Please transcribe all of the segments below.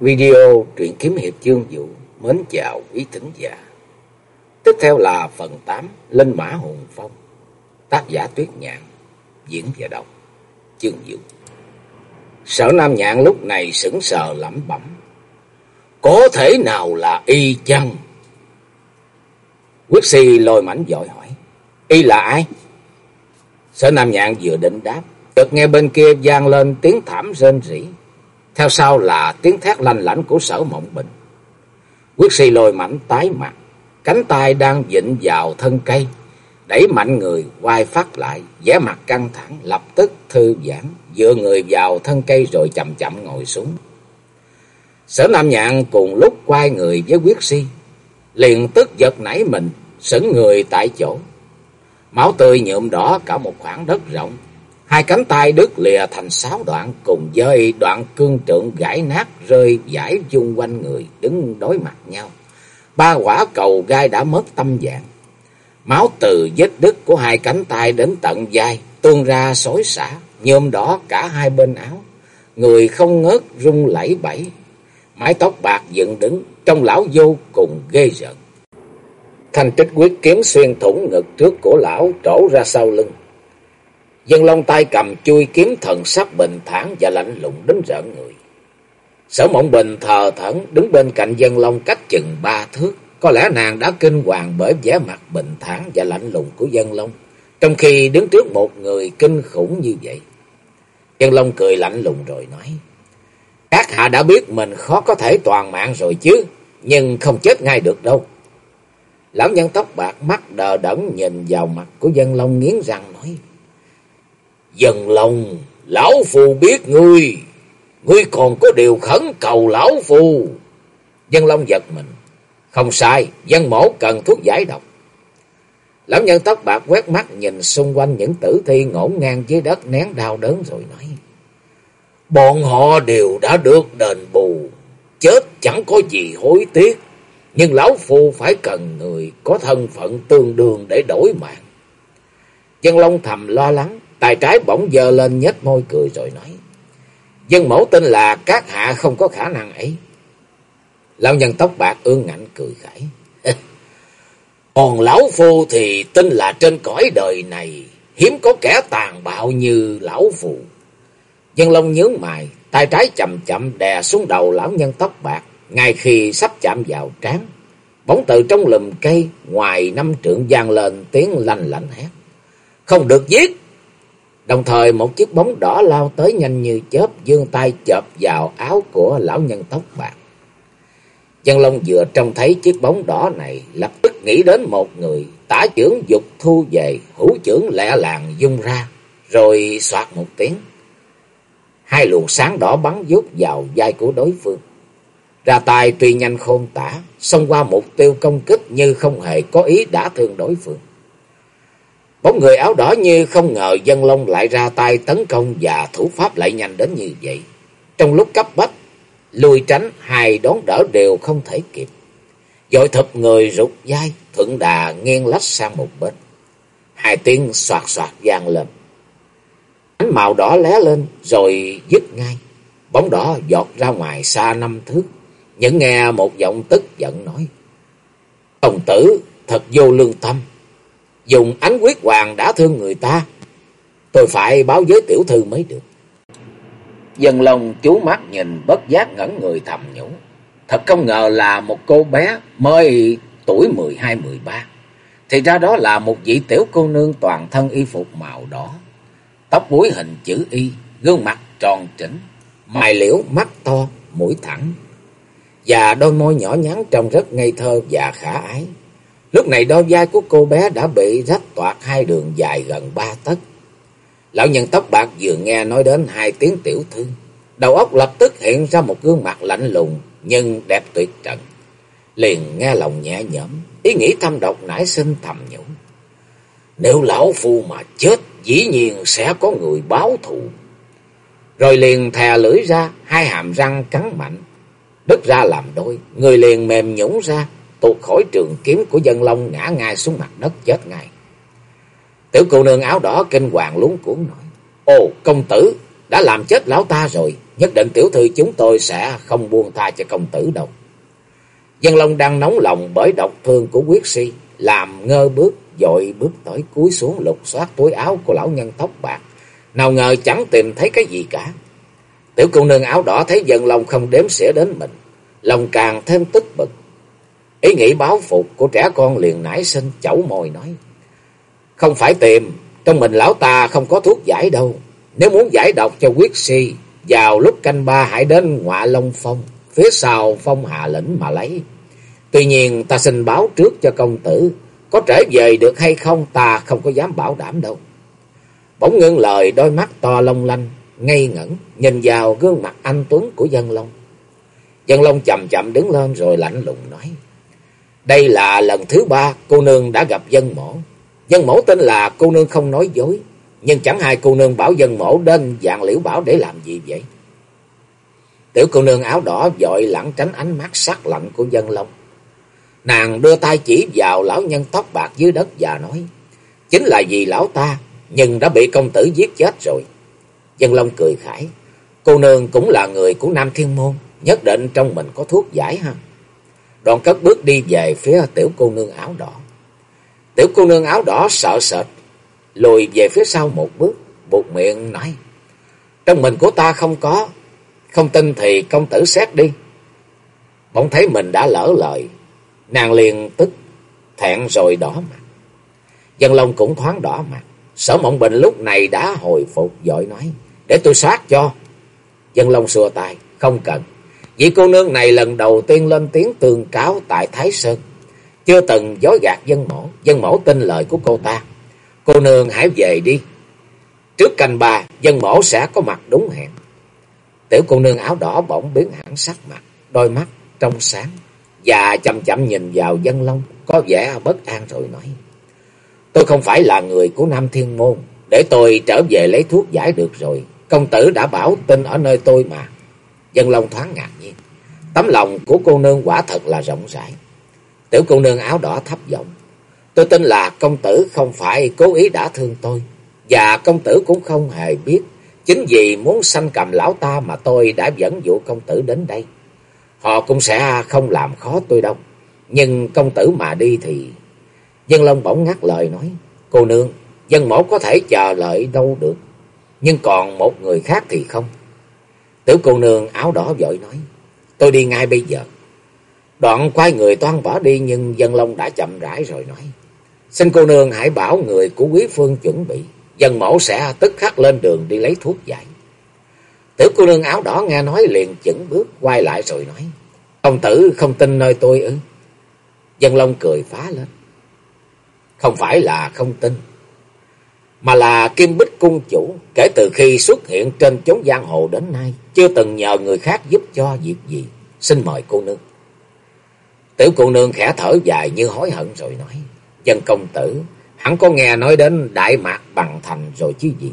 Video truyện kiếm hiệp chương vũ mến chào quý thính giả. Tiếp theo là phần 8 Linh Mã Hùng Phong. Tác giả Tuyết Nhạn, diễn và đọc chương vũ. Sở Nam Nhạn lúc này sững sờ lẩm bẩm. Có thể nào là y chăng? Quyết si lôi mảnh dội hỏi. Y là ai? Sở Nam Nhạn vừa định đáp. Chợt nghe bên kia vang lên tiếng thảm rên rỉ. Theo sau là tiếng thét lanh lảnh của sở mộng bình. Quyết si lôi mảnh tái mặt. Cánh tay đang dịnh vào thân cây. Đẩy mạnh người quay phát lại. vẻ mặt căng thẳng, lập tức thư giãn. Dựa người vào thân cây rồi chậm chậm ngồi xuống. Sở Nam Nhạn cùng lúc quay người với quyết si. Liền tức giật nảy mình. Sững người tại chỗ. Máu tươi nhuộm đỏ cả một khoảng đất rộng. Hai cánh tay đứt lìa thành sáu đoạn cùng với đoạn cương trượng gãy nát rơi giải dung quanh người đứng đối mặt nhau. Ba quả cầu gai đã mất tâm dạng. Máu từ vết đứt của hai cánh tay đến tận vai tuôn ra xối xả, nhôm đỏ cả hai bên áo. Người không ngớt rung lẩy bẩy, mái tóc bạc dựng đứng, trong lão vô cùng ghê rợn. Thanh tích quyết kiếm xuyên thủng ngực trước của lão trổ ra sau lưng. Dân Long tay cầm chui kiếm thần sắc bình thản và lạnh lùng đến rợn người. Sở Mộng Bình thờ thẫn đứng bên cạnh Dân Long cách chừng ba thước. Có lẽ nàng đã kinh hoàng bởi vẻ mặt bình thản và lạnh lùng của Dân Long. Trong khi đứng trước một người kinh khủng như vậy. Dân Long cười lạnh lùng rồi nói. Các hạ đã biết mình khó có thể toàn mạng rồi chứ. Nhưng không chết ngay được đâu. Lão nhân tóc bạc mắt đờ đẫn nhìn vào mặt của Dân Long nghiến răng nói dần lòng, lão phù biết ngươi, ngươi còn có điều khẩn cầu lão phù. Dân Long giật mình. Không sai, dân mổ cần thuốc giải độc. Lão nhân tóc bạc quét mắt nhìn xung quanh những tử thi ngổn ngang dưới đất nén đau đớn rồi nói. Bọn họ đều đã được đền bù, chết chẳng có gì hối tiếc. Nhưng lão phu phải cần người có thân phận tương đương để đổi mạng. Dân Long thầm lo lắng, tài trái bỗng dơ lên nhếch môi cười rồi nói. Dân mẫu tin là các hạ không có khả năng ấy. Lão nhân tóc bạc ương ngạnh cười khải. Còn lão phu thì tin là trên cõi đời này hiếm có kẻ tàn bạo như lão phu. Dân Long nhướng mày, tay trái chậm chậm đè xuống đầu lão nhân tóc bạc, ngay khi sắp chạm vào trán. Bóng từ trong lùm cây, ngoài năm trượng gian lên tiếng lanh lạnh hét. Không được giết! Đồng thời một chiếc bóng đỏ lao tới nhanh như chớp, dương tay chộp vào áo của lão nhân tóc bạc. Chân Long vừa trông thấy chiếc bóng đỏ này, lập tức nghĩ đến một người, tả trưởng dục thu về, hữu trưởng lẹ làng dung ra, rồi soạt một tiếng. Hai luồng sáng đỏ bắn vút vào vai của đối phương. Ra tay tuy nhanh khôn tả, xông qua mục tiêu công kích như không hề có ý đã thương đối phương. Bóng người áo đỏ như không ngờ dân long lại ra tay tấn công và thủ pháp lại nhanh đến như vậy. Trong lúc cấp bách, lùi tránh hai đón đỡ đều không thể kịp. Dội thập người rụt vai, thuận đà nghiêng lách sang một bên. Hai tiếng soạt soạt vang lên. Ánh màu đỏ lé lên rồi dứt ngay. Bóng đỏ giọt ra ngoài xa năm thước. Những nghe một giọng tức giận nói. Ông tử thật vô lương tâm dùng ánh quyết hoàng đã thương người ta. Tôi phải báo với tiểu thư mới được. Dân lòng chú mắt nhìn bất giác ngẩn người thầm nhủ. Thật không ngờ là một cô bé mới tuổi mười hai mười ba Thì ra đó là một vị tiểu cô nương toàn thân y phục màu đỏ. Tóc búi hình chữ Y, gương mặt tròn trĩnh, mày liễu mắt to, mũi thẳng. Và đôi môi nhỏ nhắn trông rất ngây thơ và khả ái. Lúc này đôi vai của cô bé đã bị rách toạc hai đường dài gần ba tấc. Lão nhân tóc bạc vừa nghe nói đến hai tiếng tiểu thư. Đầu óc lập tức hiện ra một gương mặt lạnh lùng nhưng đẹp tuyệt trần. Liền nghe lòng nhẹ nhõm, ý nghĩ thâm độc nảy sinh thầm nhủ. Nếu lão phu mà chết, dĩ nhiên sẽ có người báo thù. Rồi liền thè lưỡi ra, hai hàm răng cắn mạnh, đứt ra làm đôi, người liền mềm nhũng ra, tuột khỏi trường kiếm của dân long ngã ngay xuống mặt đất chết ngay. Tiểu cô nương áo đỏ kinh hoàng luống cuốn nói. Ồ công tử đã làm chết lão ta rồi. nhất định tiểu thư chúng tôi sẽ không buông tha cho công tử đâu. Dân Long đang nóng lòng bởi độc thương của quyết si, làm ngơ bước, dội bước tới cúi xuống lục soát túi áo của lão nhân tóc bạc. Nào ngờ chẳng tìm thấy cái gì cả. Tiểu cô nương áo đỏ thấy Dân Long không đếm xỉa đến mình, lòng càng thêm tức bực. Ý nghĩ báo phục của trẻ con liền nảy sinh chẩu mồi nói. Không phải tìm, trong mình lão ta không có thuốc giải đâu. Nếu muốn giải độc cho quyết si, vào lúc canh ba hãy đến ngọa Long Phong, phía sau phong hạ lĩnh mà lấy. Tuy nhiên ta xin báo trước cho công tử, có trở về được hay không ta không có dám bảo đảm đâu. Bỗng ngưng lời đôi mắt to long lanh, ngây ngẩn, nhìn vào gương mặt anh Tuấn của dân long. Dân long chậm chậm đứng lên rồi lạnh lùng nói. Đây là lần thứ ba cô nương đã gặp dân mổ. Dân mổ tên là cô nương không nói dối. Nhưng chẳng hai cô nương bảo dân mổ đến dạng liễu bảo để làm gì vậy? Tiểu cô nương áo đỏ dội lẳng tránh ánh mắt sắc lạnh của dân long. Nàng đưa tay chỉ vào lão nhân tóc bạc dưới đất và nói. Chính là vì lão ta, nhưng đã bị công tử giết chết rồi. Dân long cười khải. Cô nương cũng là người của Nam Thiên Môn, nhất định trong mình có thuốc giải ha đoàn cất bước đi về phía tiểu cô nương áo đỏ. Tiểu cô nương áo đỏ sợ sệt, lùi về phía sau một bước, buộc miệng nói. Trong mình của ta không có, không tin thì công tử xét đi. Bỗng thấy mình đã lỡ lời, nàng liền tức, thẹn rồi đỏ mặt. Dân Long cũng thoáng đỏ mặt. Sở Mộng Bình lúc này đã hồi phục, dội nói, để tôi soát cho. Dân Long xua tay, không cần. Vị cô nương này lần đầu tiên lên tiếng tường cáo tại Thái Sơn. Chưa từng dối gạt dân mẫu, dân mẫu tin lời của cô ta. Cô nương hãy về đi. Trước canh bà, dân mẫu sẽ có mặt đúng hẹn. Tiểu cô nương áo đỏ bỗng biến hẳn sắc mặt, đôi mắt trong sáng. Và chậm chậm nhìn vào dân long, có vẻ bất an rồi nói. Tôi không phải là người của Nam Thiên Môn, để tôi trở về lấy thuốc giải được rồi. Công tử đã bảo tin ở nơi tôi mà. Dân Long thoáng ngạc nhiên. Tấm lòng của cô nương quả thật là rộng rãi. Tiểu cô nương áo đỏ thấp giọng. Tôi tin là công tử không phải cố ý đã thương tôi. Và công tử cũng không hề biết. Chính vì muốn sanh cầm lão ta mà tôi đã dẫn dụ công tử đến đây. Họ cũng sẽ không làm khó tôi đâu. Nhưng công tử mà đi thì... Dân Long bỗng ngắt lời nói. Cô nương, dân mẫu có thể chờ lợi đâu được. Nhưng còn một người khác thì không. Tiểu cô nương áo đỏ vội nói. Tôi đi ngay bây giờ. Đoạn quay người toan bỏ đi nhưng dân long đã chậm rãi rồi nói. Xin cô nương hãy bảo người của quý phương chuẩn bị. Dân mẫu sẽ tức khắc lên đường đi lấy thuốc giải. Tiểu cô nương áo đỏ nghe nói liền chững bước quay lại rồi nói. Công tử không tin nơi tôi ư. Dân long cười phá lên. Không phải là không tin mà là Kim Bích Cung Chủ, kể từ khi xuất hiện trên chốn giang hồ đến nay, chưa từng nhờ người khác giúp cho việc gì. Xin mời cô nương. Tiểu cô nương khẽ thở dài như hối hận rồi nói, dân công tử, hẳn có nghe nói đến Đại Mạc Bằng Thành rồi chứ gì.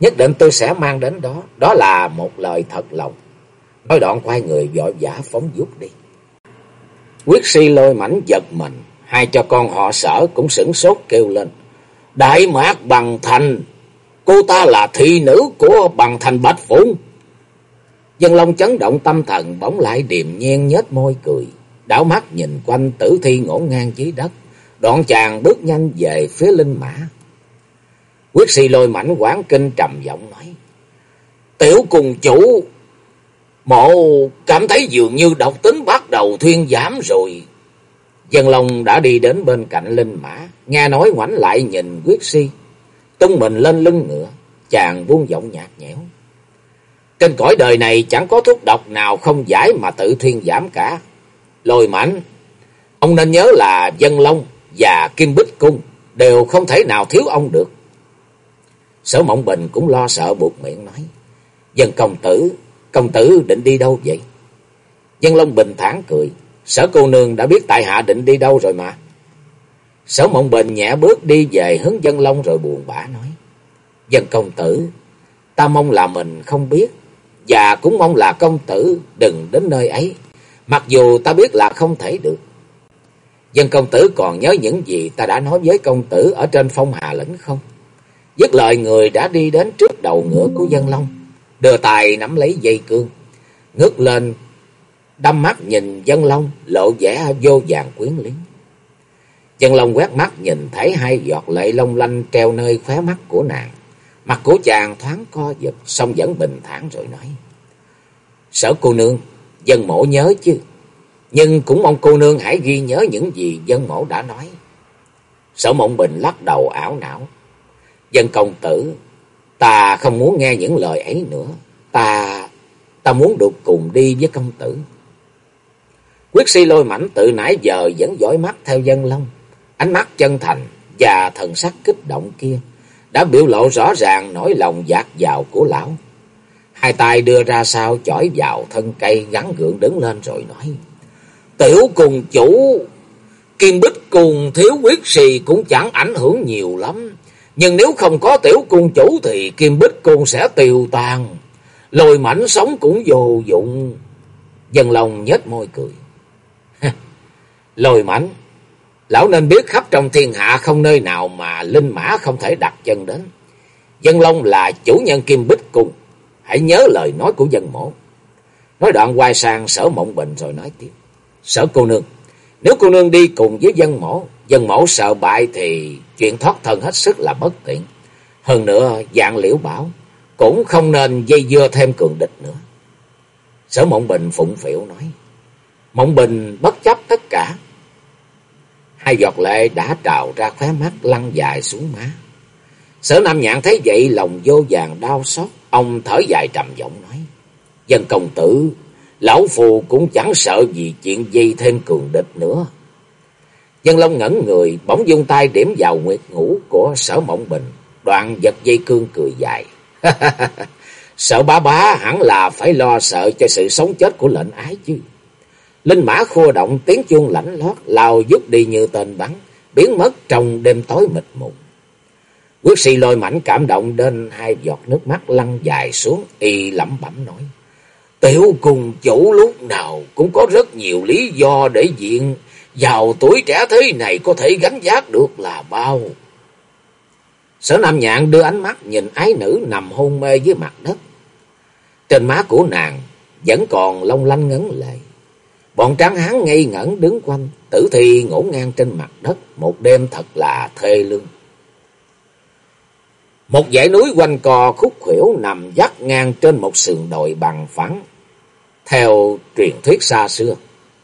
Nhất định tôi sẽ mang đến đó, đó là một lời thật lòng. Nói đoạn quay người vội vã phóng giúp đi. Quyết si lôi mảnh giật mình, hai cho con họ sở cũng sửng sốt kêu lên. Đại mạc bằng thành, cô ta là thị nữ của bằng thành Bạch Phụng. Dân Long chấn động tâm thần bỗng lại điềm nhiên nhếch môi cười, đảo mắt nhìn quanh tử thi ngổn ngang dưới đất, đoạn chàng bước nhanh về phía linh mã. Quyết si lôi mảnh quán kinh trầm giọng nói, Tiểu cùng chủ, mộ cảm thấy dường như độc tính bắt đầu thuyên giảm rồi. Dân Long đã đi đến bên cạnh linh mã, nghe nói ngoảnh lại nhìn quyết si, tung mình lên lưng ngựa, chàng buông giọng nhạt nhẽo. Trên cõi đời này chẳng có thuốc độc nào không giải mà tự thiên giảm cả. Lôi mảnh, ông nên nhớ là Dân Long và Kim Bích Cung đều không thể nào thiếu ông được. Sở Mộng Bình cũng lo sợ buộc miệng nói. Dân công tử, công tử định đi đâu vậy? Dân Long bình thản cười. Sở cô nương đã biết tại hạ định đi đâu rồi mà. Sở mộng bình nhẹ bước đi về hướng dân long rồi buồn bã nói. Dân công tử, ta mong là mình không biết. Và cũng mong là công tử đừng đến nơi ấy. Mặc dù ta biết là không thể được. Dân công tử còn nhớ những gì ta đã nói với công tử ở trên phong hà lĩnh không? Dứt lời người đã đi đến trước đầu ngựa của dân long. đưa tay nắm lấy dây cương, ngước lên, đâm mắt nhìn dân long, lộ vẻ vô vàng quyến luyến. Dân long quét mắt nhìn thấy hai giọt lệ long lanh treo nơi khóe mắt của nàng. Mặt của chàng thoáng co giật, xong vẫn bình thản rồi nói. Sở cô nương, dân mổ nhớ chứ. Nhưng cũng mong cô nương hãy ghi nhớ những gì dân mổ đã nói. Sở mộng bình lắc đầu ảo não. Dân công tử, ta không muốn nghe những lời ấy nữa. Ta, ta muốn được cùng đi với công tử. Quyết si lôi mảnh từ nãy giờ vẫn dõi mắt theo dân long. Ánh mắt chân thành và thần sắc kích động kia đã biểu lộ rõ ràng nỗi lòng dạt dào của lão. Hai tay đưa ra sau chỏi vào thân cây gắn gượng đứng lên rồi nói. Tiểu cùng chủ, kim bích cùng thiếu quyết xì cũng chẳng ảnh hưởng nhiều lắm. Nhưng nếu không có tiểu cung chủ thì kim bích cung sẽ tiêu tan. Lồi mảnh sống cũng vô dụng. Dân lòng nhếch môi cười. Lồi mảnh, lão nên biết khắp trong thiên hạ không nơi nào mà linh mã không thể đặt chân đến. Dân Long là chủ nhân Kim Bích Cung. Hãy nhớ lời nói của dân mổ. Nói đoạn quay sang sở mộng bình rồi nói tiếp. Sở cô nương, nếu cô nương đi cùng với dân mổ, dân mổ sợ bại thì chuyện thoát thân hết sức là bất tiện. Hơn nữa, dạng liễu bảo cũng không nên dây dưa thêm cường địch nữa. Sở mộng bình phụng phịu nói. Mộng bình bất chấp tất cả. Hai giọt lệ đã trào ra khóe mắt lăn dài xuống má. Sở Nam Nhạn thấy vậy lòng vô vàng đau xót. Ông thở dài trầm giọng nói. Dân công tử, lão phù cũng chẳng sợ gì chuyện dây thêm cường địch nữa. Dân Long ngẩn người, bỗng dung tay điểm vào nguyệt ngủ của sở mộng bình. Đoạn giật dây cương cười dài. sợ bá bá hẳn là phải lo sợ cho sự sống chết của lệnh ái chứ. Linh mã khua động tiếng chuông lãnh lót, lao giúp đi như tên bắn, biến mất trong đêm tối mịt mù. Quyết sĩ lôi mảnh cảm động đến hai giọt nước mắt lăn dài xuống, y lẩm bẩm nói. Tiểu cùng chủ lúc nào cũng có rất nhiều lý do để diện vào tuổi trẻ thế này có thể gánh giác được là bao. Sở Nam Nhạn đưa ánh mắt nhìn ái nữ nằm hôn mê dưới mặt đất. Trên má của nàng vẫn còn long lanh ngấn lệ. Bọn tráng hán ngây ngẩn đứng quanh, tử thi ngổn ngang trên mặt đất, một đêm thật là thê lương. Một dãy núi quanh co khúc khuỷu nằm dắt ngang trên một sườn đồi bằng phẳng. Theo truyền thuyết xa xưa,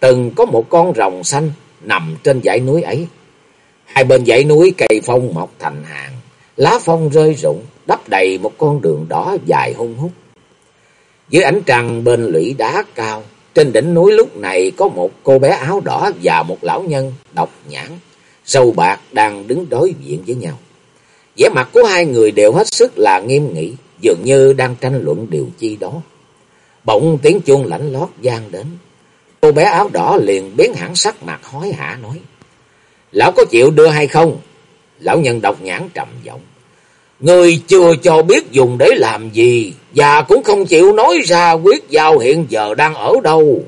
từng có một con rồng xanh nằm trên dãy núi ấy. Hai bên dãy núi cây phong mọc thành hàng, lá phong rơi rụng, đắp đầy một con đường đỏ dài hung hút. Dưới ánh trăng bên lũy đá cao, trên đỉnh núi lúc này có một cô bé áo đỏ và một lão nhân độc nhãn, sâu bạc đang đứng đối diện với nhau vẻ mặt của hai người đều hết sức là nghiêm nghị, dường như đang tranh luận điều chi đó. Bỗng tiếng chuông lãnh lót gian đến. Cô bé áo đỏ liền biến hẳn sắc mặt hối hả nói. Lão có chịu đưa hay không? Lão nhân độc nhãn trầm giọng. Người chưa cho biết dùng để làm gì, và cũng không chịu nói ra quyết giao hiện giờ đang ở đâu.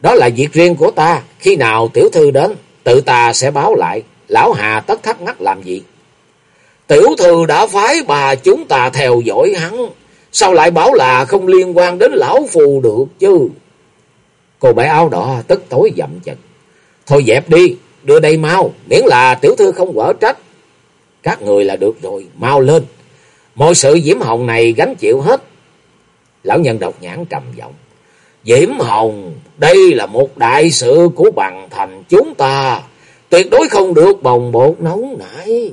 Đó là việc riêng của ta, khi nào tiểu thư đến, tự ta sẽ báo lại, lão hà tất thắc mắc làm gì. Tiểu thư đã phái bà chúng ta theo dõi hắn, sao lại bảo là không liên quan đến lão phù được chứ? Cô bé áo đỏ tức tối dậm chật. Thôi dẹp đi, đưa đây mau, miễn là tiểu thư không quở trách. Các người là được rồi, mau lên. Mọi sự Diễm Hồng này gánh chịu hết. Lão nhân độc nhãn trầm giọng. Diễm Hồng, đây là một đại sự của bằng thành chúng ta. Tuyệt đối không được bồng bột nóng nảy.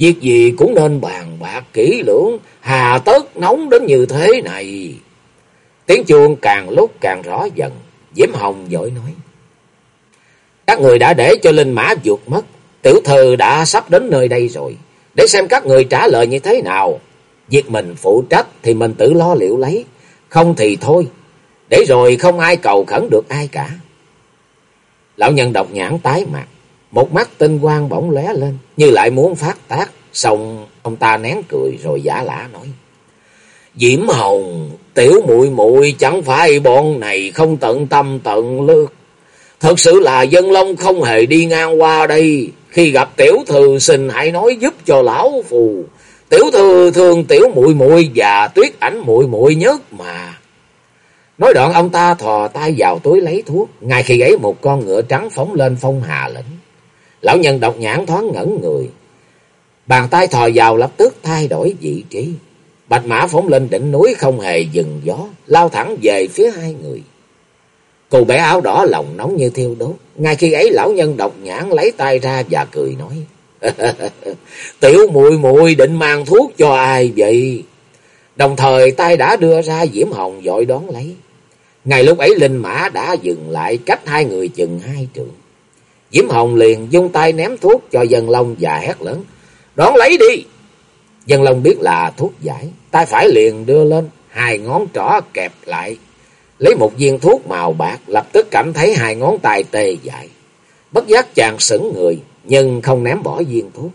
Việc gì cũng nên bàn bạc kỹ lưỡng, hà tất nóng đến như thế này. Tiếng chuông càng lúc càng rõ dần, Diễm Hồng dội nói. Các người đã để cho linh mã vượt mất, tiểu thư đã sắp đến nơi đây rồi, để xem các người trả lời như thế nào. Việc mình phụ trách thì mình tự lo liệu lấy, không thì thôi, để rồi không ai cầu khẩn được ai cả. Lão nhân độc nhãn tái mặt, một mắt tinh quang bỗng lóe lên, như lại muốn phát tác, xong ông ta nén cười rồi giả lả nói. Diễm Hồng, tiểu muội muội chẳng phải bọn này không tận tâm tận lực. Thật sự là dân long không hề đi ngang qua đây. Khi gặp tiểu thư xin hãy nói giúp cho lão phù. Tiểu thư thương tiểu muội muội và tuyết ảnh muội muội nhất mà. Nói đoạn ông ta thò tay vào túi lấy thuốc. Ngay khi ấy một con ngựa trắng phóng lên phong hà lĩnh. Lão nhân độc nhãn thoáng ngẩn người. Bàn tay thò vào lập tức thay đổi vị trí. Bạch mã phóng lên đỉnh núi không hề dừng gió. Lao thẳng về phía hai người. Cô bé áo đỏ lòng nóng như thiêu đốt. Ngay khi ấy, lão nhân độc nhãn lấy tay ra và cười nói. Tiểu muội muội định mang thuốc cho ai vậy? Đồng thời, tay đã đưa ra Diễm Hồng dội đón lấy. Ngay lúc ấy, linh mã đã dừng lại cách hai người chừng hai trượng. Diễm Hồng liền dung tay ném thuốc cho dân long và hét lớn. Đón lấy đi! Dân long biết là thuốc giải. Tay phải liền đưa lên, hai ngón trỏ kẹp lại. Lấy một viên thuốc màu bạc, lập tức cảm thấy hai ngón tay tê dại. Bất giác chàng sững người, nhưng không ném bỏ viên thuốc.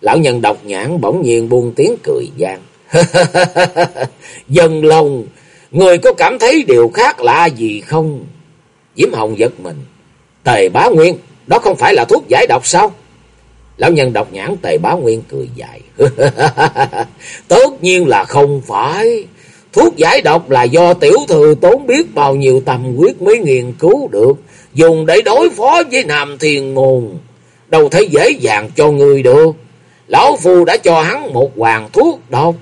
Lão nhân độc nhãn bỗng nhiên buông tiếng cười gian. Dân long người có cảm thấy điều khác lạ gì không? Diễm Hồng giật mình. Tề bá nguyên, đó không phải là thuốc giải độc sao? Lão nhân độc nhãn tề bá nguyên cười dài. Tất nhiên là không phải. Thuốc giải độc là do tiểu thư tốn biết bao nhiêu tầm quyết mới nghiên cứu được dùng để đối phó với Nam Thiên Môn. Đâu thấy dễ dàng cho người được. Lão Phu đã cho hắn một hoàng thuốc độc.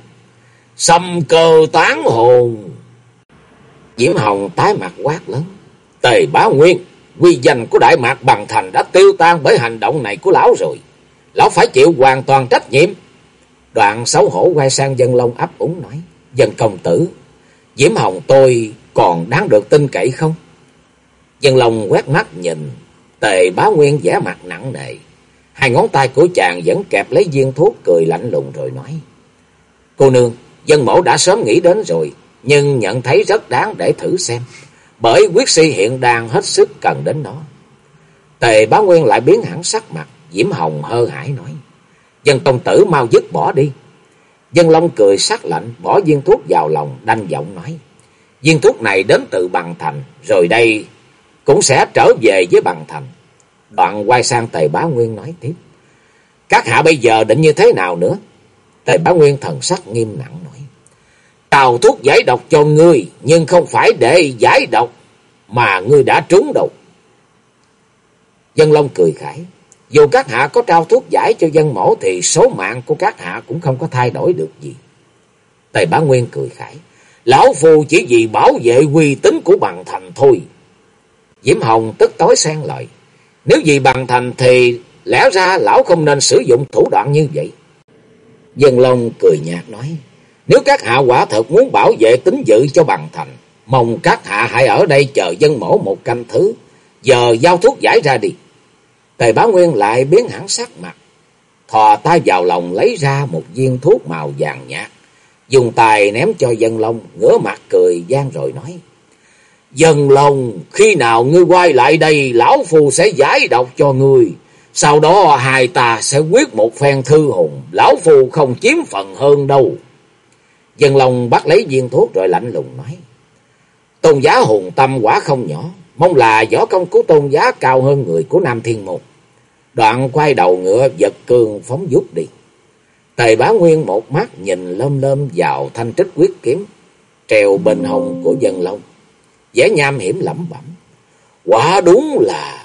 Xâm cơ tán hồn. Diễm Hồng tái mặt quát lớn. Tề bá nguyên, quy danh của Đại Mạc Bằng Thành đã tiêu tan bởi hành động này của lão rồi. Lão phải chịu hoàn toàn trách nhiệm. Đoạn xấu hổ quay sang dân long ấp úng nói. Dân công tử, Diễm Hồng tôi còn đáng được tin cậy không? Dân lông quét mắt nhìn, tề bá nguyên vẻ mặt nặng nề. Hai ngón tay của chàng vẫn kẹp lấy viên thuốc cười lạnh lùng rồi nói. Cô nương, dân mẫu đã sớm nghĩ đến rồi, nhưng nhận thấy rất đáng để thử xem. Bởi quyết si hiện đang hết sức cần đến nó. Tề bá nguyên lại biến hẳn sắc mặt, Diễm Hồng hơ hải nói. Dân công tử mau dứt bỏ đi. Dân Long cười sắc lạnh, bỏ viên thuốc vào lòng, đanh giọng nói. Viên thuốc này đến từ bằng thành, rồi đây cũng sẽ trở về với bằng thành. Đoạn quay sang Tề Bá Nguyên nói tiếp. Các hạ bây giờ định như thế nào nữa? Tề Bá Nguyên thần sắc nghiêm nặng nói. Tào thuốc giải độc cho ngươi, nhưng không phải để giải độc, mà ngươi đã trúng độc. Dân Long cười khải. Dù các hạ có trao thuốc giải cho dân mổ thì số mạng của các hạ cũng không có thay đổi được gì. Tề Bá Nguyên cười khải. Lão Phu chỉ vì bảo vệ uy tín của bằng thành thôi. Diễm Hồng tức tối xen lời. Nếu vì bằng thành thì lẽ ra lão không nên sử dụng thủ đoạn như vậy. Dân Long cười nhạt nói. Nếu các hạ quả thật muốn bảo vệ tính dự cho bằng thành. Mong các hạ hãy ở đây chờ dân mổ một canh thứ. Giờ giao thuốc giải ra đi. Tề bá Nguyên lại biến hẳn sắc mặt. Thò tay vào lòng lấy ra một viên thuốc màu vàng nhạt. Dùng tài ném cho dân long, ngửa mặt cười gian rồi nói. Dân long, khi nào ngươi quay lại đây, lão phù sẽ giải độc cho ngươi. Sau đó hai ta sẽ quyết một phen thư hùng, lão phù không chiếm phần hơn đâu. Dân long bắt lấy viên thuốc rồi lạnh lùng nói. Tôn giá hùng tâm quả không nhỏ, mong là võ công của tôn giá cao hơn người của Nam Thiên Môn. Đoạn quay đầu ngựa giật cường phóng giúp đi. Tề bá nguyên một mắt nhìn lơm lơm vào thanh trích quyết kiếm, treo bình hồng của dân long. vẻ nham hiểm lẩm bẩm. Quả đúng là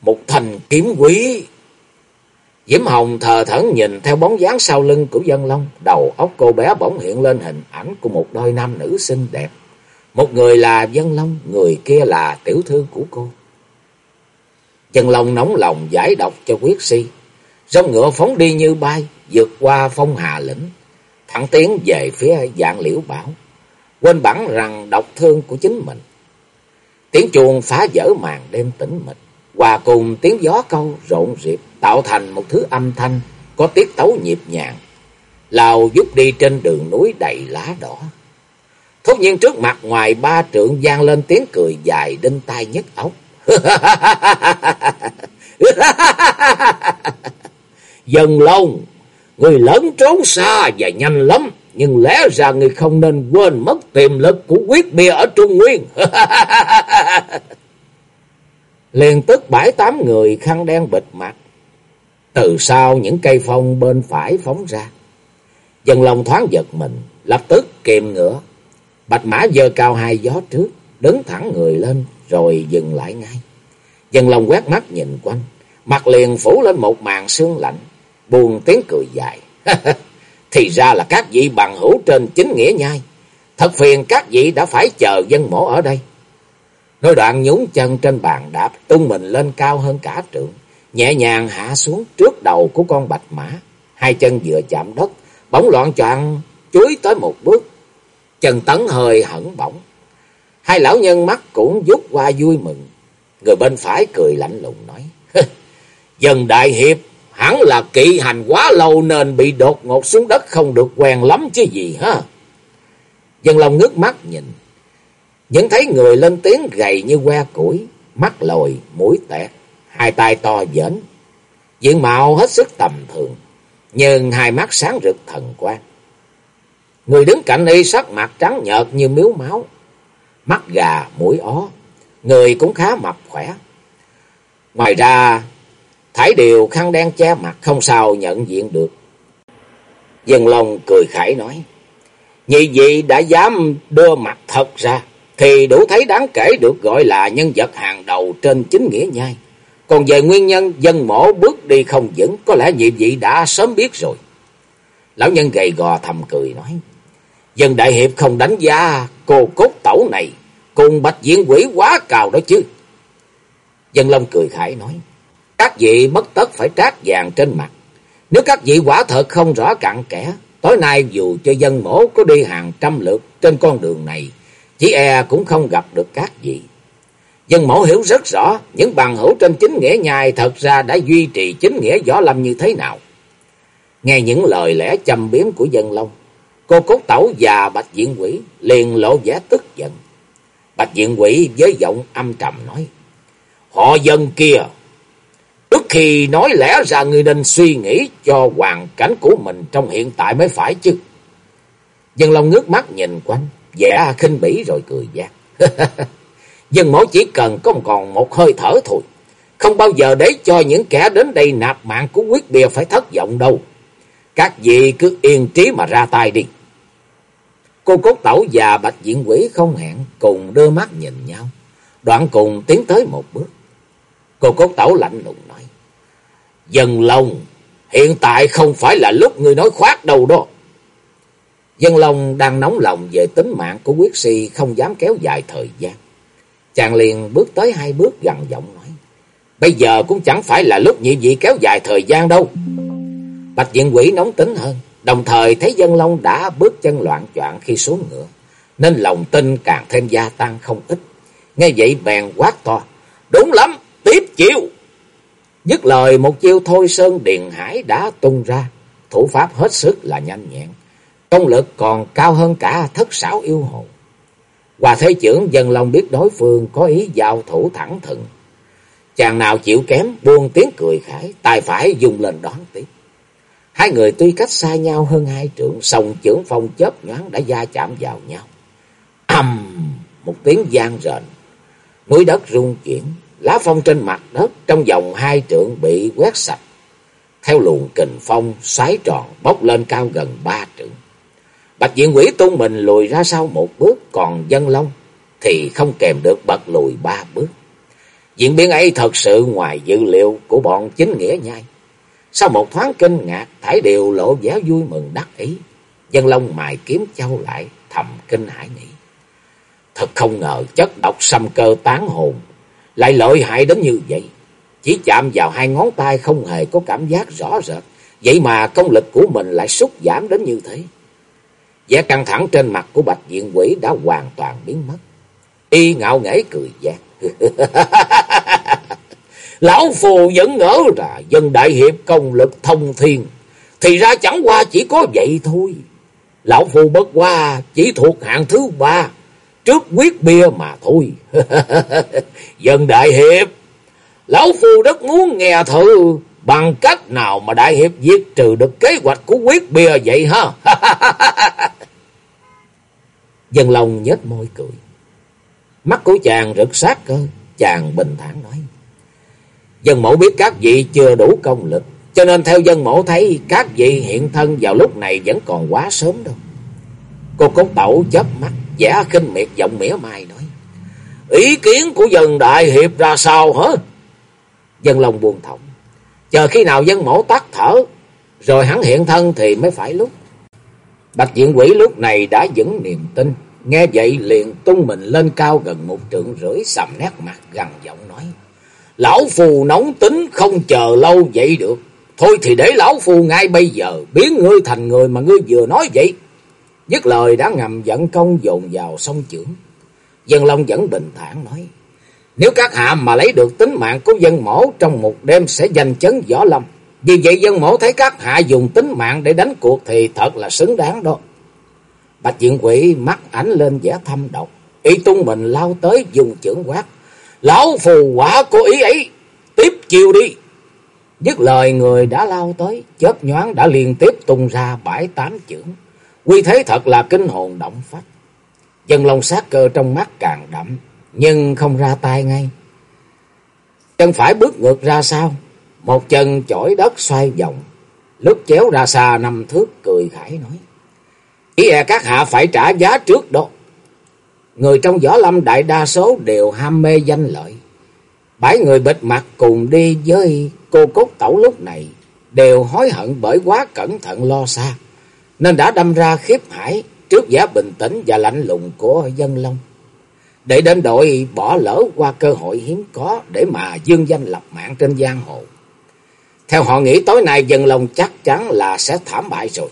một thành kiếm quý. Diễm Hồng thờ thẫn nhìn theo bóng dáng sau lưng của dân long. Đầu óc cô bé bỗng hiện lên hình ảnh của một đôi nam nữ xinh đẹp. Một người là dân long, người kia là tiểu thư của cô. Dân long nóng lòng giải độc cho quyết si. Rông ngựa phóng đi như bay, vượt qua phong hà lĩnh, thẳng tiến về phía dạng liễu bảo, quên bẵng rằng độc thương của chính mình. Tiếng chuông phá vỡ màn đêm tĩnh mịch, hòa cùng tiếng gió câu rộn rịp, tạo thành một thứ âm thanh có tiết tấu nhịp nhàng, Lào giúp đi trên đường núi đầy lá đỏ. Thốt nhiên trước mặt ngoài ba trượng gian lên tiếng cười dài đinh tai nhất ốc. Dần lông, người lớn trốn xa và nhanh lắm, nhưng lẽ ra người không nên quên mất tiềm lực của quyết bia ở Trung Nguyên. Liền tức bãi tám người khăn đen bịt mặt, Từ sau những cây phong bên phải phóng ra. Dân lòng thoáng giật mình, lập tức kìm ngựa. Bạch mã dơ cao hai gió trước, đứng thẳng người lên rồi dừng lại ngay. Dân lòng quét mắt nhìn quanh, mặt liền phủ lên một màn sương lạnh, buồn tiếng cười dài. Thì ra là các vị bằng hữu trên chính nghĩa nhai. Thật phiền các vị đã phải chờ dân mổ ở đây. Nói đoạn nhún chân trên bàn đạp, tung mình lên cao hơn cả trượng, nhẹ nhàng hạ xuống trước đầu của con bạch mã. Hai chân vừa chạm đất, bỗng loạn choạng chuối tới một bước. Chân tấn hơi hẳn bỗng. Hai lão nhân mắt cũng rút qua vui mừng. Người bên phải cười lạnh lùng nói. Dân đại hiệp hẳn là kỵ hành quá lâu nên bị đột ngột xuống đất không được quen lắm chứ gì ha. Dân lòng ngước mắt nhìn những thấy người lên tiếng gầy như que củi, mắt lồi, mũi tẹt, hai tay to dễn. Diện mạo hết sức tầm thường, nhưng hai mắt sáng rực thần quang. Người đứng cạnh y sắc mặt trắng nhợt như miếu máu, mắt gà, mũi ó, người cũng khá mập khỏe. Ngoài ra, thải điều khăn đen che mặt không sao nhận diện được. Dân lòng cười khải nói, Nhị vị đã dám đưa mặt thật ra, thì đủ thấy đáng kể được gọi là nhân vật hàng đầu trên chính nghĩa nhai. Còn về nguyên nhân dân mổ bước đi không vững, có lẽ nhị vị đã sớm biết rồi. Lão nhân gầy gò thầm cười nói, Dân đại hiệp không đánh giá cô cốt tẩu này, cùng bạch diện quỷ quá cào đó chứ. Dân Long cười khải nói, Các vị bất tất phải trát vàng trên mặt. Nếu các vị quả thật không rõ cặn kẽ, tối nay dù cho dân mổ có đi hàng trăm lượt trên con đường này, chỉ e cũng không gặp được các vị. Dân mẫu hiểu rất rõ những bằng hữu trên chính nghĩa nhai thật ra đã duy trì chính nghĩa võ lâm như thế nào. Nghe những lời lẽ châm biếm của dân long, cô cốt tẩu và bạch diện quỷ liền lộ vẻ tức giận. Bạch diện quỷ với giọng âm trầm nói, Họ dân kia, trước khi nói lẽ ra người nên suy nghĩ cho hoàn cảnh của mình trong hiện tại mới phải chứ. Dân long ngước mắt nhìn quanh, vẻ khinh bỉ rồi cười gian. Dân mẫu chỉ cần có còn một hơi thở thôi. Không bao giờ để cho những kẻ đến đây nạp mạng của quyết bìa phải thất vọng đâu. Các vị cứ yên trí mà ra tay đi. Cô cốt tẩu và bạch diện quỷ không hẹn cùng đưa mắt nhìn nhau. Đoạn cùng tiến tới một bước. Cô cốt tẩu lạnh lùng nói. Dân lòng, hiện tại không phải là lúc người nói khoát đâu đó. Dân Long đang nóng lòng về tính mạng của quyết si không dám kéo dài thời gian. Chàng liền bước tới hai bước gần giọng nói. Bây giờ cũng chẳng phải là lúc nhị vị kéo dài thời gian đâu. Bạch diện quỷ nóng tính hơn. Đồng thời thấy dân Long đã bước chân loạn choạng khi xuống ngựa. Nên lòng tin càng thêm gia tăng không ít. Nghe vậy bèn quát to. Đúng lắm, tiếp chiêu. Dứt lời một chiêu thôi sơn điền hải đã tung ra. Thủ pháp hết sức là nhanh nhẹn công lực còn cao hơn cả thất xảo yêu hồn. Hòa Thế trưởng dần lòng biết đối phương có ý giao thủ thẳng thừng. Chàng nào chịu kém buông tiếng cười khải, tay phải dùng lên đón tiếp. Hai người tuy cách xa nhau hơn hai trượng, song trưởng phong chớp nhoáng đã gia chạm vào nhau. ầm một tiếng gian rền, núi đất rung chuyển, lá phong trên mặt đất trong vòng hai trượng bị quét sạch. Theo luồng kình phong xoáy tròn bốc lên cao gần ba trượng. Bạch diện quỷ tung mình lùi ra sau một bước, còn dân long thì không kèm được bật lùi ba bước. Diễn biến ấy thật sự ngoài dự liệu của bọn chính nghĩa nhai. Sau một thoáng kinh ngạc, thải đều lộ vẻ vui mừng đắc ý. Dân long mài kiếm châu lại, thầm kinh hãi nghĩ. Thật không ngờ chất độc xâm cơ tán hồn, lại lợi hại đến như vậy. Chỉ chạm vào hai ngón tay không hề có cảm giác rõ rệt, vậy mà công lực của mình lại sút giảm đến như thế vẻ căng thẳng trên mặt của bạch diện quỷ đã hoàn toàn biến mất. Y ngạo nghễ cười gian. Lão phù vẫn ngỡ ra, dân đại hiệp công lực thông thiên. Thì ra chẳng qua chỉ có vậy thôi. Lão phù bất qua, chỉ thuộc hạng thứ ba. Trước quyết bia mà thôi. dân đại hiệp. Lão phù rất muốn nghe thử bằng cách nào mà đại hiệp diệt trừ được kế hoạch của quyết bia vậy ha. Dân lòng nhếch môi cười. Mắt của chàng rực sát cơ, chàng bình thản nói. Dân mẫu biết các vị chưa đủ công lực, Cho nên theo dân mẫu thấy các vị hiện thân vào lúc này vẫn còn quá sớm đâu. Cô cốt tẩu chớp mắt, giả khinh miệt giọng mỉa mai nói. Ý kiến của dân đại hiệp ra sao hả? Dân lòng buồn thọng. Chờ khi nào dân mẫu tắt thở, rồi hắn hiện thân thì mới phải lúc. Bạch diện quỷ lúc này đã vững niềm tin. Nghe vậy liền tung mình lên cao gần một trượng rưỡi sầm nét mặt gằn giọng nói. Lão phù nóng tính không chờ lâu vậy được. Thôi thì để lão phù ngay bây giờ, biến ngươi thành người mà ngươi vừa nói vậy. Dứt lời đã ngầm dẫn công dồn vào sông trưởng. Dân Long vẫn bình thản nói. Nếu các hạ mà lấy được tính mạng của dân mổ trong một đêm sẽ giành chấn võ lâm. Vì vậy dân mổ thấy các hạ dùng tính mạng để đánh cuộc thì thật là xứng đáng đó. Bạch diện quỷ mắt ảnh lên vẻ thâm độc. Y tung mình lao tới dùng trưởng quát. Lão phù quả cô ý ấy. Tiếp chiều đi. Dứt lời người đã lao tới. Chớp nhoáng đã liên tiếp tung ra bãi tám chưởng. Quy thế thật là kinh hồn động phách. Dân lòng sát cơ trong mắt càng đậm. Nhưng không ra tay ngay. Chân phải bước ngược ra sau. Một chân chổi đất xoay vòng. Lúc chéo ra xa, năm thước cười khải nói. Ý e các hạ phải trả giá trước đó. Người trong võ lâm đại đa số đều ham mê danh lợi. Bảy người bịt mặt cùng đi với cô cốt tẩu lúc này đều hối hận bởi quá cẩn thận lo xa. Nên đã đâm ra khiếp hải trước giá bình tĩnh và lạnh lùng của dân long. Để đến đội bỏ lỡ qua cơ hội hiếm có để mà dương danh lập mạng trên giang hồ. Theo họ nghĩ tối nay dân long chắc chắn là sẽ thảm bại rồi.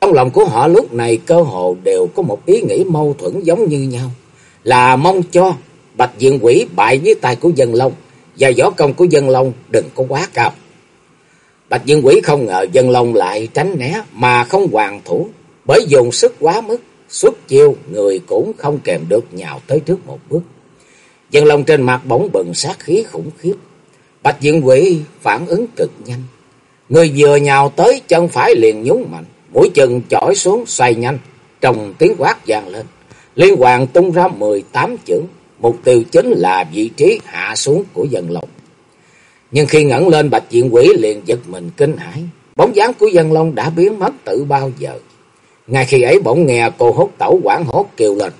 Trong lòng của họ lúc này cơ hồ đều có một ý nghĩ mâu thuẫn giống như nhau. Là mong cho Bạch Diện Quỷ bại với tay của dân Long và võ công của dân Long đừng có quá cao. Bạch Diện Quỷ không ngờ dân Long lại tránh né mà không hoàn thủ bởi dùng sức quá mức. Xuất chiêu người cũng không kèm được nhào tới trước một bước. Dân Long trên mặt bỗng bừng sát khí khủng khiếp. Bạch Diện Quỷ phản ứng cực nhanh. Người vừa nhào tới chân phải liền nhúng mạnh mũi chân chỏi xuống xoay nhanh, trong tiếng quát vang lên. Liên hoàng tung ra mười tám chưởng, mục tiêu chính là vị trí hạ xuống của dân long. Nhưng khi ngẩng lên bạch diện quỷ liền giật mình kinh hãi, bóng dáng của dân long đã biến mất từ bao giờ. Ngay khi ấy bỗng nghe cô hốt tẩu quảng hốt kêu lên.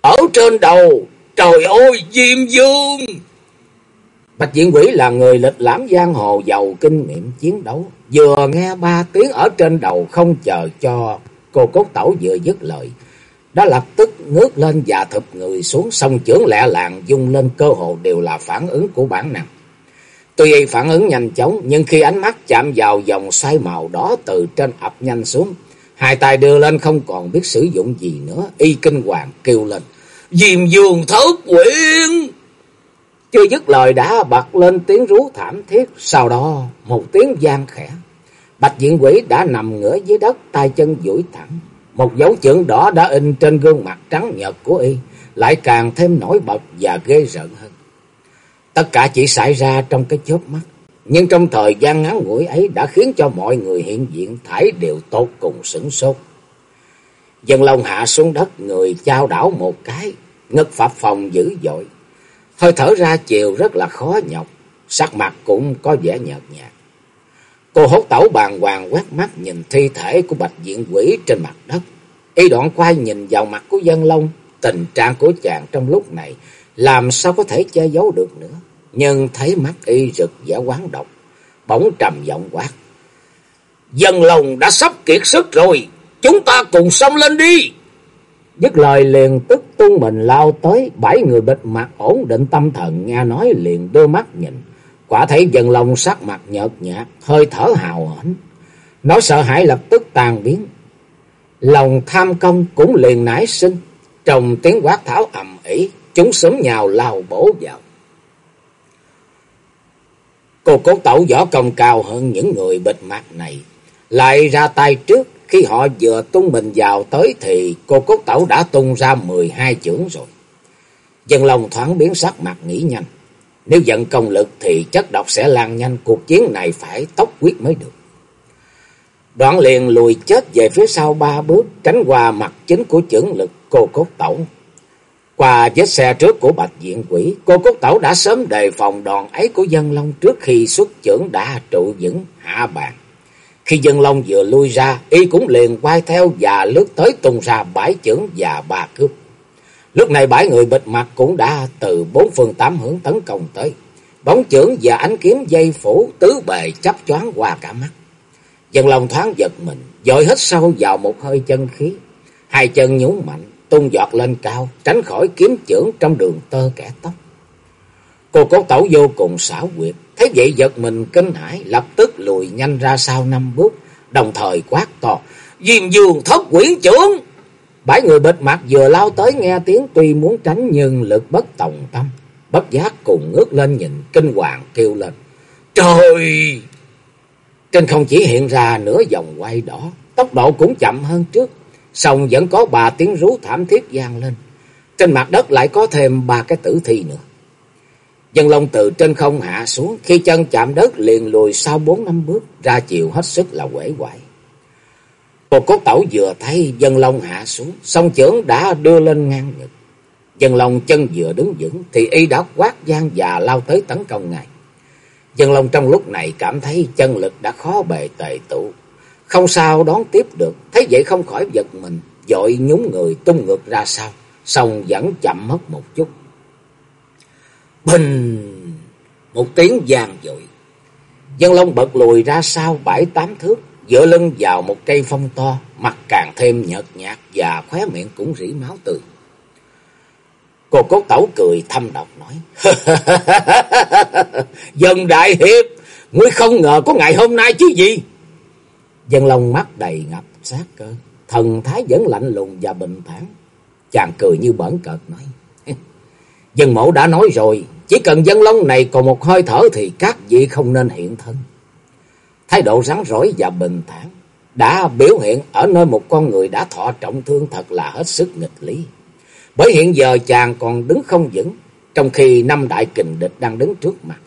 Ở trên đầu, trời ơi, Diêm Dương! Bạch Diện Quỷ là người lịch lãm giang hồ giàu kinh nghiệm chiến đấu. Vừa nghe ba tiếng ở trên đầu không chờ cho cô cốt tẩu vừa dứt lời. Đã lập tức ngước lên và thụp người xuống sông chưởng lẹ làng, dung lên cơ hồ đều là phản ứng của bản năng. Tuy phản ứng nhanh chóng, nhưng khi ánh mắt chạm vào dòng xoay màu đó từ trên ập nhanh xuống. Hai tay đưa lên không còn biết sử dụng gì nữa. Y kinh hoàng kêu lên. Diêm dương thất quyển! Chưa dứt lời đã bật lên tiếng rú thảm thiết, sau đó một tiếng gian khẽ. Bạch diện quỷ đã nằm ngửa dưới đất, tay chân duỗi thẳng. Một dấu chưởng đỏ đã in trên gương mặt trắng nhợt của y, lại càng thêm nổi bật và ghê rợn hơn. Tất cả chỉ xảy ra trong cái chớp mắt, nhưng trong thời gian ngắn ngủi ấy đã khiến cho mọi người hiện diện thải đều tốt cùng sửng sốt. Dân Long hạ xuống đất, người trao đảo một cái, ngất phập phòng dữ dội. Hơi thở ra chiều rất là khó nhọc, sắc mặt cũng có vẻ nhợt nhạt. Cô hốt tẩu bàn hoàng quét mắt nhìn thi thể của bạch diện quỷ trên mặt đất. Y đoạn quay nhìn vào mặt của dân long, tình trạng của chàng trong lúc này làm sao có thể che giấu được nữa. Nhưng thấy mắt y rực vẻ quán độc, bỗng trầm giọng quát. Dân long đã sắp kiệt sức rồi, chúng ta cùng xông lên đi. Dứt lời liền tức tung mình lao tới, bảy người bịt mặt ổn định tâm thần, nghe nói liền đưa mắt nhìn. Quả thấy dần lòng sắc mặt nhợt nhạt, hơi thở hào hển. Nói sợ hãi lập tức tàn biến. Lòng tham công cũng liền nảy sinh. Trong tiếng quát tháo ầm ĩ, chúng sớm nhào lao bổ vào. Cô cố tẩu võ công cao hơn những người bịt mặt này, lại ra tay trước khi họ vừa tung mình vào tới thì cô cốt tẩu đã tung ra mười hai chưởng rồi. Dân lòng thoáng biến sắc mặt nghĩ nhanh. Nếu giận công lực thì chất độc sẽ lan nhanh, cuộc chiến này phải tốc quyết mới được. Đoạn liền lùi chết về phía sau ba bước, tránh qua mặt chính của chưởng lực cô cốt tẩu. Qua vết xe trước của bạch diện quỷ, cô cốt tẩu đã sớm đề phòng đòn ấy của dân long trước khi xuất trưởng đã trụ vững hạ bàn. Khi dân long vừa lui ra, y cũng liền quay theo và lướt tới tung ra bãi trưởng và ba cướp. Lúc này bãi người bịt mặt cũng đã từ bốn phương tám hướng tấn công tới. Bóng trưởng và ánh kiếm dây phủ tứ bề chấp choáng qua cả mắt. Dân long thoáng giật mình, dội hết sâu vào một hơi chân khí. Hai chân nhún mạnh, tung giọt lên cao, tránh khỏi kiếm chưởng trong đường tơ kẻ tóc. Cô cố tẩu vô cùng xảo quyệt, thấy vậy giật mình kinh hãi, lập tức lùi nhanh ra sau năm bước, đồng thời quát to, Diêm dương thất quyển trưởng! Bảy người bịt mặt vừa lao tới nghe tiếng tuy muốn tránh nhưng lực bất tòng tâm, bất giác cùng ngước lên nhìn kinh hoàng kêu lên. Trời! Trên không chỉ hiện ra nửa vòng quay đỏ, tốc độ cũng chậm hơn trước, song vẫn có ba tiếng rú thảm thiết vang lên. Trên mặt đất lại có thêm ba cái tử thi nữa. Dân Long từ trên không hạ xuống, khi chân chạm đất liền lùi sau bốn năm bước, ra chiều hết sức là quể quại. Một cốt tẩu vừa thấy dân Long hạ xuống, song trưởng đã đưa lên ngang ngực. Dân Long chân vừa đứng vững, thì y đã quát gian và lao tới tấn công ngài. Dân Long trong lúc này cảm thấy chân lực đã khó bề tề tụ, không sao đón tiếp được, thấy vậy không khỏi giật mình, dội nhúng người tung ngược ra sau, song vẫn chậm mất một chút. Bình! Một tiếng vang dội. Dân Long bật lùi ra sau bảy tám thước, dựa lưng vào một cây phong to, mặt càng thêm nhợt nhạt và khóe miệng cũng rỉ máu tươi. Cô cốt tẩu cười thâm độc nói. Dân đại hiệp, ngươi không ngờ có ngày hôm nay chứ gì? Dân Long mắt đầy ngập sát cơ, thần thái vẫn lạnh lùng và bình thản. Chàng cười như bẩn cợt nói. Dân mẫu đã nói rồi, chỉ cần dân long này còn một hơi thở thì các vị không nên hiện thân. Thái độ rắn rỏi và bình thản đã biểu hiện ở nơi một con người đã thọ trọng thương thật là hết sức nghịch lý. Bởi hiện giờ chàng còn đứng không vững, trong khi năm đại kình địch đang đứng trước mặt.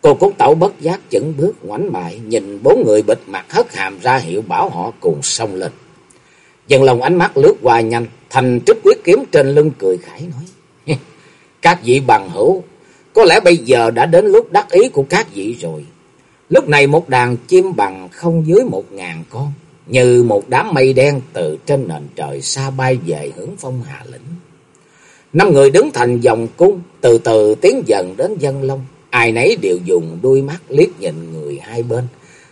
Cô cốt tẩu bất giác chững bước ngoảnh mại, nhìn bốn người bịt mặt hất hàm ra hiệu bảo họ cùng xông lên. Dân lòng ánh mắt lướt qua nhanh, thành trích quyết kiếm trên lưng cười khải nói. các vị bằng hữu, có lẽ bây giờ đã đến lúc đắc ý của các vị rồi. Lúc này một đàn chim bằng không dưới một ngàn con, như một đám mây đen từ trên nền trời xa bay về hướng phong hà lĩnh. Năm người đứng thành vòng cung, từ từ tiến dần đến dân long. Ai nấy đều dùng đuôi mắt liếc nhìn người hai bên.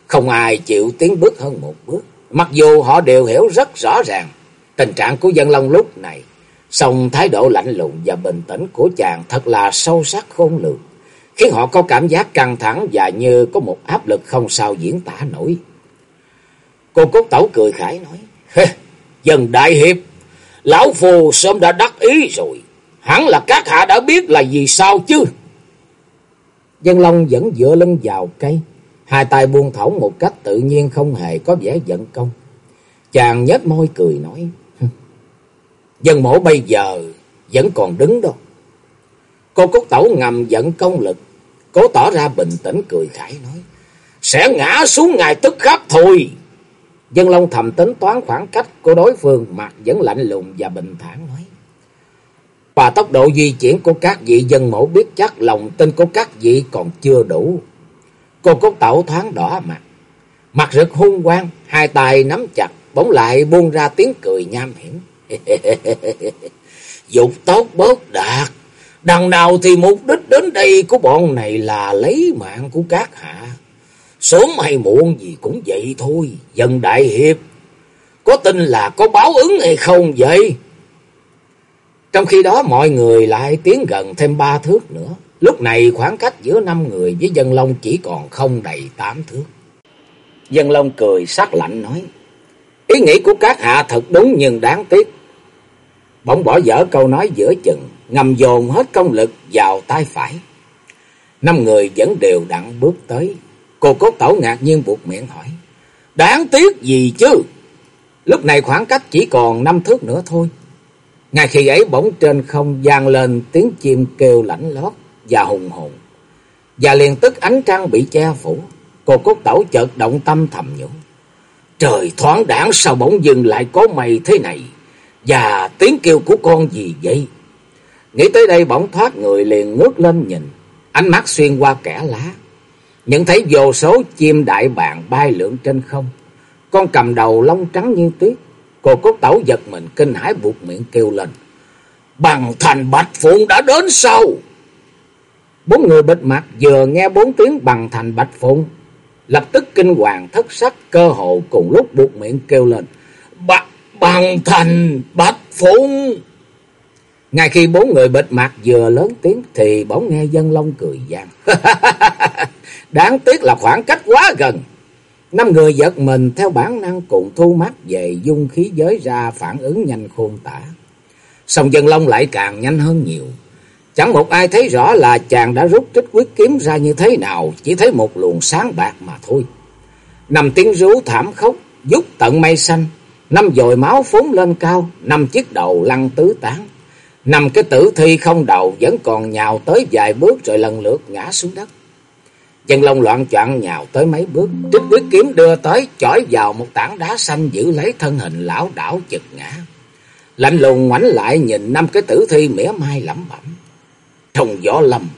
Không ai chịu tiến bước hơn một bước. Mặc dù họ đều hiểu rất rõ ràng tình trạng của dân long lúc này. Song thái độ lạnh lùng và bình tĩnh của chàng thật là sâu sắc khôn lường. Khiến họ có cảm giác căng thẳng và như có một áp lực không sao diễn tả nổi. Cô cốt tẩu cười khải nói. Dân đại hiệp, lão phù sớm đã đắc ý rồi. Hẳn là các hạ đã biết là gì sao chứ. Dân Long vẫn dựa lưng vào cây, hai tay buông thõng một cách tự nhiên không hề có vẻ giận công. Chàng nhếch môi cười nói, Dân mổ bây giờ vẫn còn đứng đâu. Cô cốt tẩu ngầm giận công lực, cố tỏ ra bình tĩnh cười khải nói, Sẽ ngã xuống ngài tức khắc thôi. Dân Long thầm tính toán khoảng cách của đối phương, mặt vẫn lạnh lùng và bình thản nói. Và tốc độ di chuyển của các vị dân mẫu biết chắc lòng tin của các vị còn chưa đủ. Cô cốt tẩu thoáng đỏ mặt. Mặt rực hung quang, hai tay nắm chặt, bỗng lại buông ra tiếng cười nham hiểm. Dục tốt bớt đạt. Đằng nào thì mục đích đến đây của bọn này là lấy mạng của các hạ. Sớm hay muộn gì cũng vậy thôi. Dân đại hiệp. Có tin là có báo ứng hay không vậy? Trong khi đó mọi người lại tiến gần thêm ba thước nữa. Lúc này khoảng cách giữa năm người với dân long chỉ còn không đầy tám thước. Dân long cười sắc lạnh nói. Ý nghĩ của các hạ thật đúng nhưng đáng tiếc. Bỗng bỏ dở câu nói giữa chừng, ngầm dồn hết công lực vào tay phải. Năm người vẫn đều đặn bước tới. Cô cốt tẩu ngạc nhiên buộc miệng hỏi. Đáng tiếc gì chứ? Lúc này khoảng cách chỉ còn năm thước nữa thôi. Ngay khi ấy bỗng trên không gian lên tiếng chim kêu lãnh lót và hùng hồn. Và liền tức ánh trăng bị che phủ. Cô cốt tẩu chợt động tâm thầm nhủ. Trời thoáng đảng sao bỗng dừng lại có mây thế này. Và tiếng kêu của con gì vậy? Nghĩ tới đây bỗng thoát người liền ngước lên nhìn, ánh mắt xuyên qua kẻ lá. Nhận thấy vô số chim đại bàng bay lượn trên không. Con cầm đầu lông trắng như tuyết. Cô cốt tẩu giật mình kinh hãi buộc miệng kêu lên. Bằng thành bạch phụng đã đến sau. Bốn người bịt mặt vừa nghe bốn tiếng bằng thành bạch phụng. Lập tức kinh hoàng thất sắc cơ hồ cùng lúc buộc miệng kêu lên. bạch bằng thành bạch phụng. Ngay khi bốn người bịt mặt vừa lớn tiếng thì bỗng nghe dân long cười gian. Đáng tiếc là khoảng cách quá gần. Năm người giật mình theo bản năng cùng thu mắt về dung khí giới ra phản ứng nhanh khôn tả. Song dân long lại càng nhanh hơn nhiều. Chẳng một ai thấy rõ là chàng đã rút trích quyết kiếm ra như thế nào, chỉ thấy một luồng sáng bạc mà thôi. nằm tiếng rú thảm khốc, giúp tận mây xanh, năm dồi máu phúng lên cao, năm chiếc đầu lăn tứ tán. Năm cái tử thi không đầu vẫn còn nhào tới vài bước rồi lần lượt ngã xuống đất. Dân lông loạn choạng nhào tới mấy bước, trích quyết kiếm đưa tới chỏi vào một tảng đá xanh giữ lấy thân hình lão đảo chật ngã. Lạnh lùng ngoảnh lại nhìn năm cái tử thi mỉa mai lẩm bẩm. Trong gió lâm,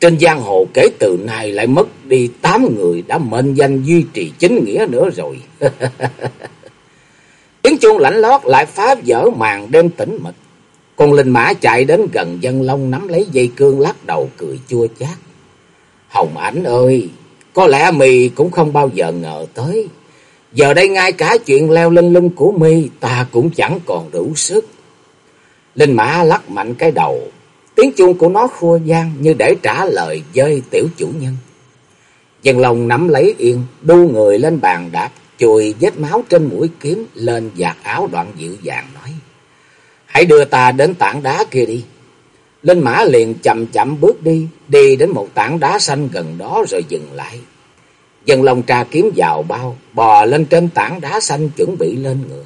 trên giang hồ kể từ nay lại mất đi tám người đã mệnh danh duy trì chính nghĩa nữa rồi. Tiếng chuông lạnh lót lại phá vỡ màn đêm tĩnh mịch. Con linh mã chạy đến gần dân long nắm lấy dây cương lắc đầu cười chua chát. Hồng ảnh ơi, có lẽ mì cũng không bao giờ ngờ tới. Giờ đây ngay cả chuyện leo lên lưng của mi ta cũng chẳng còn đủ sức. Linh mã lắc mạnh cái đầu, tiếng chuông của nó khua gian như để trả lời với tiểu chủ nhân. Dân lòng nắm lấy yên, đu người lên bàn đạp, chùi vết máu trên mũi kiếm lên giặt áo đoạn dịu dàng nói. Hãy đưa ta đến tảng đá kia đi. Linh mã liền chậm chậm bước đi, đi đến một tảng đá xanh gần đó rồi dừng lại. Dân lòng trà kiếm vào bao, bò lên trên tảng đá xanh chuẩn bị lên ngựa.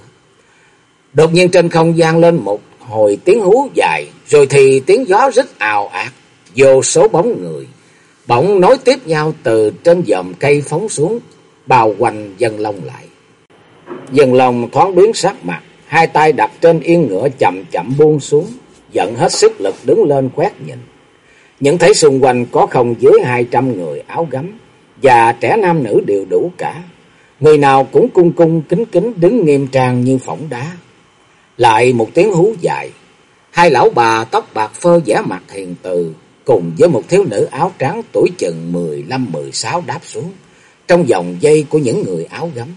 Đột nhiên trên không gian lên một hồi tiếng hú dài, rồi thì tiếng gió rít ào ạt, vô số bóng người. Bỗng nối tiếp nhau từ trên dòm cây phóng xuống, bao quanh dân long lại. Dân long thoáng biến sắc mặt, hai tay đặt trên yên ngựa chậm chậm buông xuống, giận hết sức lực đứng lên quét nhìn. Nhận thấy xung quanh có không dưới hai trăm người áo gấm, và trẻ nam nữ đều đủ cả. Người nào cũng cung cung kính kính đứng nghiêm trang như phỏng đá. Lại một tiếng hú dài, hai lão bà tóc bạc phơ vẻ mặt hiền từ, cùng với một thiếu nữ áo trắng tuổi chừng mười lăm mười sáu đáp xuống, trong vòng dây của những người áo gấm.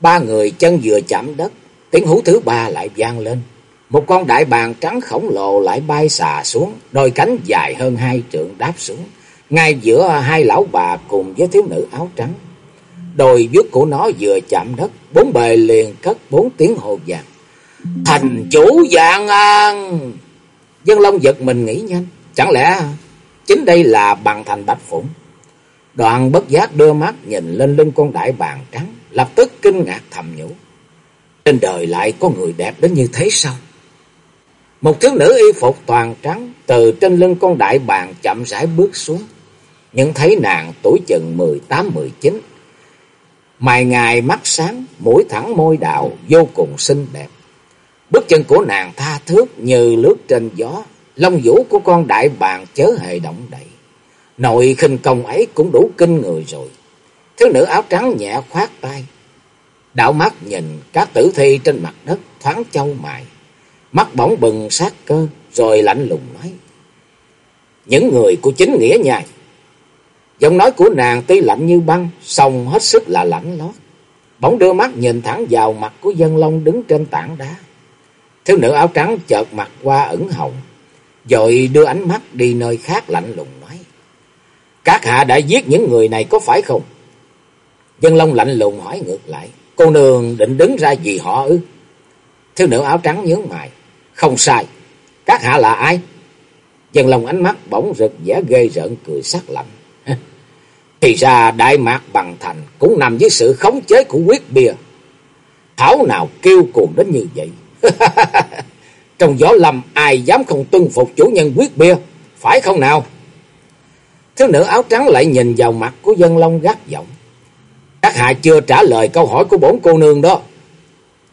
Ba người chân vừa chạm đất, tiếng hú thứ ba lại vang lên. Một con đại bàng trắng khổng lồ lại bay xà xuống, đôi cánh dài hơn hai trượng đáp xuống, ngay giữa hai lão bà cùng với thiếu nữ áo trắng. Đôi vuốt của nó vừa chạm đất, bốn bề liền cất bốn tiếng hồ vàng. Thành chủ dạng an! Dân Long giật mình nghĩ nhanh, chẳng lẽ chính đây là bằng thành bạch phụng? Đoạn bất giác đưa mắt nhìn lên lưng con đại bàng trắng, lập tức kinh ngạc thầm nhủ. Trên đời lại có người đẹp đến như thế sao? Một thiếu nữ y phục toàn trắng từ trên lưng con đại bàng chậm rãi bước xuống. Nhưng thấy nàng tuổi chừng mười tám mười chín Mày ngài mắt sáng, mũi thẳng môi đào vô cùng xinh đẹp. Bước chân của nàng tha thước như lướt trên gió, lông vũ của con đại bàng chớ hề động đậy. Nội khinh công ấy cũng đủ kinh người rồi. Thiếu nữ áo trắng nhẹ khoát tay. đảo mắt nhìn các tử thi trên mặt đất thoáng châu mài. Mắt bỗng bừng sát cơ rồi lạnh lùng nói. Những người của chính nghĩa nhai. Giọng nói của nàng tuy lạnh như băng, song hết sức là lạnh lót. Bỗng đưa mắt nhìn thẳng vào mặt của dân long đứng trên tảng đá. Thiếu nữ áo trắng chợt mặt qua ẩn hồng, rồi đưa ánh mắt đi nơi khác lạnh lùng. Các hạ đã giết những người này có phải không? Dân long lạnh lùng hỏi ngược lại. Cô nương định đứng ra vì họ ư? Thiếu nữ áo trắng nhướng mày. Không sai. Các hạ là ai? Dân long ánh mắt bỗng rực vẻ ghê rợn cười sắc lạnh. Thì ra Đại Mạc Bằng Thành cũng nằm dưới sự khống chế của quyết bia. Thảo nào kêu cuồng đến như vậy. Trong gió lâm ai dám không tuân phục chủ nhân quyết bia, phải không nào? Thiếu nữ áo trắng lại nhìn vào mặt của dân long gắt giọng. Các hạ chưa trả lời câu hỏi của bốn cô nương đó.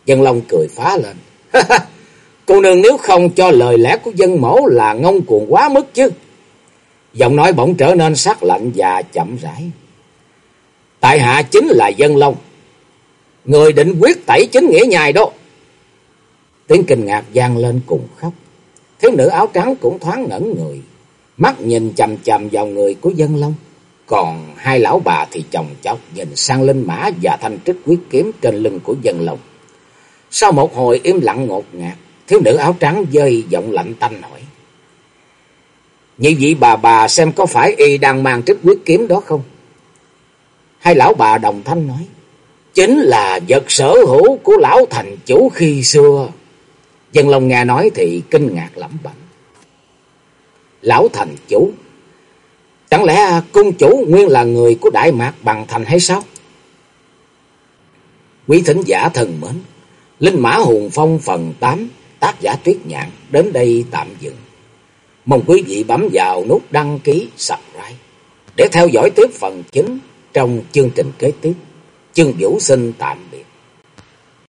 Dân long cười phá lên. Cô nương nếu không cho lời lẽ của dân mẫu là ngông cuồng quá mức chứ. Giọng nói bỗng trở nên sắc lạnh và chậm rãi. Tại hạ chính là dân long. Người định quyết tẩy chính nghĩa nhài đó. Tiếng kinh ngạc vang lên cùng khóc. Thiếu nữ áo trắng cũng thoáng ngẩn người. Mắt nhìn chầm chầm vào người của dân long. Còn hai lão bà thì chồng chọc nhìn sang linh mã và thanh trích quyết kiếm trên lưng của dân long. Sau một hồi im lặng ngột ngạt, thiếu nữ áo trắng dơi giọng lạnh tanh hỏi. Như vị bà bà xem có phải y đang mang trích quyết kiếm đó không? Hai lão bà đồng thanh nói. Chính là vật sở hữu của lão thành chủ khi xưa. Dân Long nghe nói thì kinh ngạc lẩm bẩm. Lão thành chủ. Chẳng lẽ cung chủ nguyên là người của Đại Mạc Bằng Thành hay sao? Quý thính giả thần mến. Linh Mã Hùng Phong phần 8 tác giả Tuyết Nhạn đến đây tạm dừng. Mong quý vị bấm vào nút đăng ký, subscribe để theo dõi tiếp phần chính trong chương trình kế tiếp. Chương Vũ xin tạm biệt.